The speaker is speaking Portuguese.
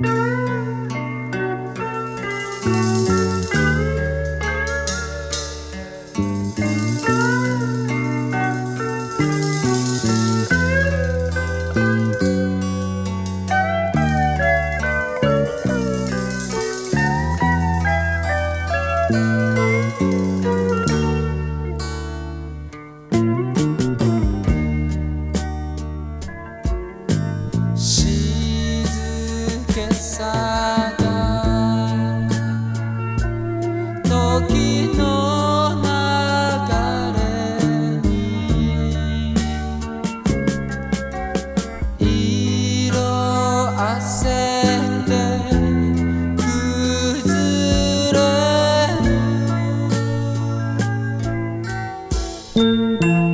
Música Música